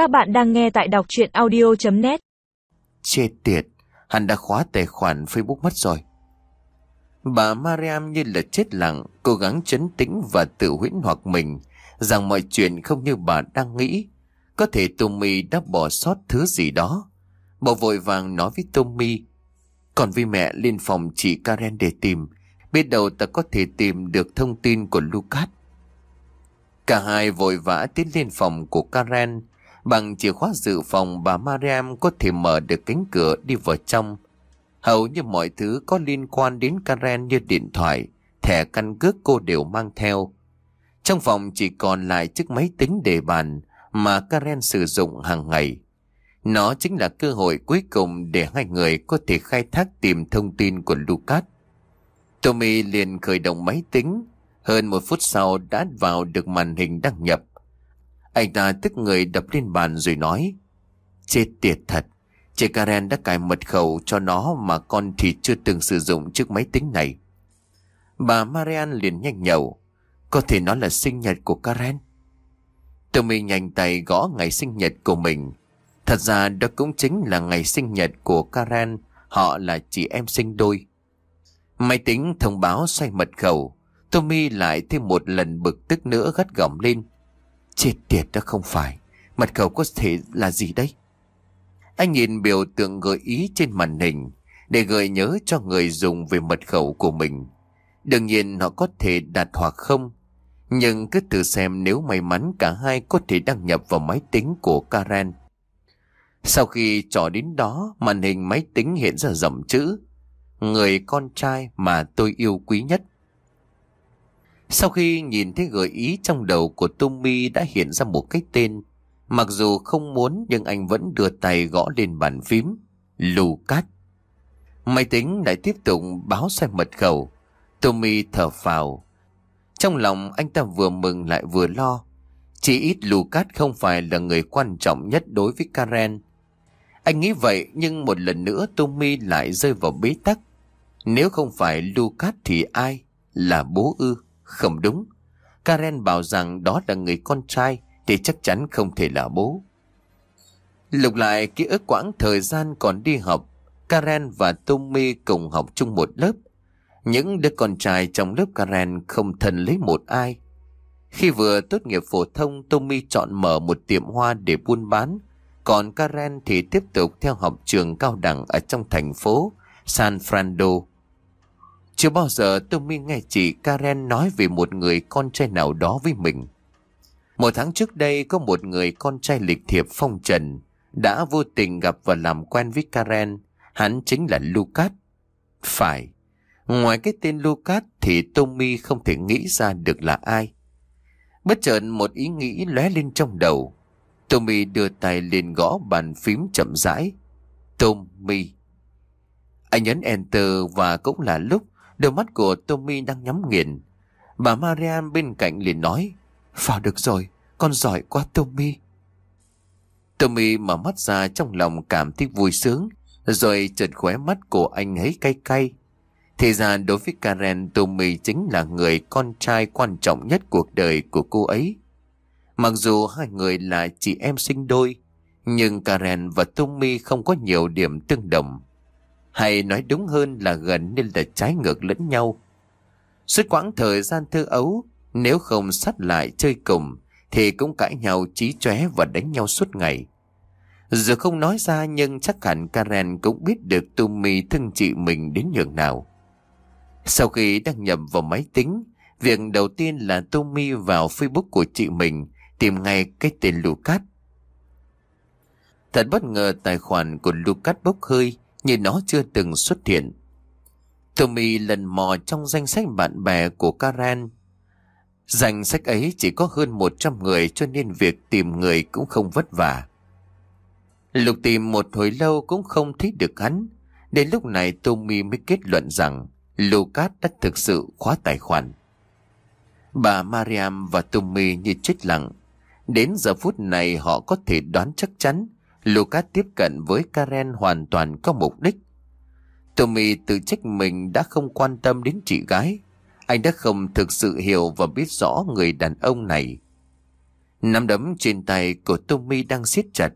Các bạn đang nghe tại đọc chuyện audio.net Chết tiệt, hắn đã khóa tài khoản Facebook mất rồi. Bà Mariam như là chết lặng, cố gắng chấn tĩnh và tự huyễn hoặc mình rằng mọi chuyện không như bà đang nghĩ. Có thể Tommy đã bỏ sót thứ gì đó. Bà vội vàng nói với Tommy, còn vì mẹ lên phòng chị Karen để tìm, biết đâu ta có thể tìm được thông tin của Lucas. Cả hai vội vã tiến lên phòng của Karen. Bằng chìa khóa dự phòng bà Mariam có thể mở được cánh cửa đi vào trong. Hầu như mọi thứ có liên quan đến Karen như điện thoại, thẻ căn cước cô đều mang theo. Trong phòng chỉ còn lại chiếc máy tính đề bàn mà Karen sử dụng hàng ngày. Nó chính là cơ hội cuối cùng để hai người có thể khai thác tìm thông tin của Lucas. Tommy liền khởi động máy tính, hơn một phút sau đã vào được màn hình đăng nhập. Anh ta tức người đập lên bàn rồi nói, Chết tiệt thật, chị Karen đã cài mật khẩu cho nó mà con thì chưa từng sử dụng chiếc máy tính này. Bà Marian liền nhanh nhậu, có thể nó là sinh nhật của Karen. Tommy nhanh tay gõ ngày sinh nhật của mình. Thật ra đó cũng chính là ngày sinh nhật của Karen, họ là chị em sinh đôi. Máy tính thông báo xoay mật khẩu, Tommy lại thêm một lần bực tức nữa gắt gỏng lên. Chết tiệt đó không phải, mật khẩu có thể là gì đấy? Anh nhìn biểu tượng gợi ý trên màn hình để gợi nhớ cho người dùng về mật khẩu của mình. Đương nhiên họ có thể đặt hoặc không, nhưng cứ thử xem nếu may mắn cả hai có thể đăng nhập vào máy tính của Karen. Sau khi trò đến đó, màn hình máy tính hiện ra dòng chữ Người con trai mà tôi yêu quý nhất. Sau khi nhìn thấy gợi ý trong đầu của Tommy đã hiện ra một cái tên, mặc dù không muốn nhưng anh vẫn đưa tay gõ lên bàn phím, Lucas. Máy tính lại tiếp tục báo sai mật khẩu. Tommy thở phào. Trong lòng anh ta vừa mừng lại vừa lo. Chỉ ít Lucas không phải là người quan trọng nhất đối với Karen. Anh nghĩ vậy nhưng một lần nữa Tommy lại rơi vào bế tắc. Nếu không phải Lucas thì ai? Là bố ư? Không đúng. Karen bảo rằng đó là người con trai thì chắc chắn không thể là bố. Lục lại ký ức quãng thời gian còn đi học, Karen và Tommy cùng học chung một lớp. Những đứa con trai trong lớp Karen không thân lấy một ai. Khi vừa tốt nghiệp phổ thông, Tommy chọn mở một tiệm hoa để buôn bán, còn Karen thì tiếp tục theo học trường cao đẳng ở trong thành phố San Fernando. Chưa bao giờ tôi mới nghe chị Karen nói về một người con trai nào đó với mình. Một tháng trước đây, có một người con trai lịch thiệp phong trần, đã vô tình gặp và làm quen với Karen. Hắn chính là Lucas. Phải. Ngoài cái tên Lucas thì Tommy không thể nghĩ ra được là ai. Bất chợt một ý nghĩ lóe lên trong đầu. Tommy đưa tay lên gõ bàn phím chậm rãi. Tommy. Anh nhấn Enter và cũng là lúc đôi mắt của Tommy đang nhắm nghiền. Bà Marian bên cạnh liền nói, vào được rồi, con giỏi quá Tommy. Tommy mở mắt ra trong lòng cảm thấy vui sướng, rồi chợt khóe mắt của anh ấy cay cay. Thì ra đối với Karen, Tommy chính là người con trai quan trọng nhất cuộc đời của cô ấy. Mặc dù hai người là chị em sinh đôi, nhưng Karen và Tommy không có nhiều điểm tương đồng. Hay nói đúng hơn là gần nên là trái ngược lẫn nhau. Suốt quãng thời gian thơ ấu, nếu không sát lại chơi cùng, thì cũng cãi nhau trí chóe và đánh nhau suốt ngày. Dù không nói ra nhưng chắc hẳn Karen cũng biết được Tommy thương chị mình đến nhường nào. Sau khi đăng nhập vào máy tính, việc đầu tiên là Tommy vào Facebook của chị mình tìm ngay cái tên Lucas. Thật bất ngờ tài khoản của Lucas bốc hơi như nó chưa từng xuất hiện. Tommy lần mò trong danh sách bạn bè của Karen. Danh sách ấy chỉ có hơn 100 người cho nên việc tìm người cũng không vất vả. Lục tìm một hồi lâu cũng không thấy được hắn. Đến lúc này Tommy mới kết luận rằng Lucas đã thực sự khóa tài khoản. Bà Mariam và Tommy như chết lặng. Đến giờ phút này họ có thể đoán chắc chắn Lucas tiếp cận với Karen hoàn toàn có mục đích. Tommy tự trách mình đã không quan tâm đến chị gái. Anh đã không thực sự hiểu và biết rõ người đàn ông này. Nắm đấm trên tay của Tommy đang siết chặt.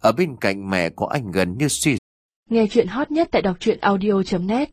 Ở bên cạnh mẹ của anh gần như suy Nghe chuyện hot nhất tại đọc truyện audio.net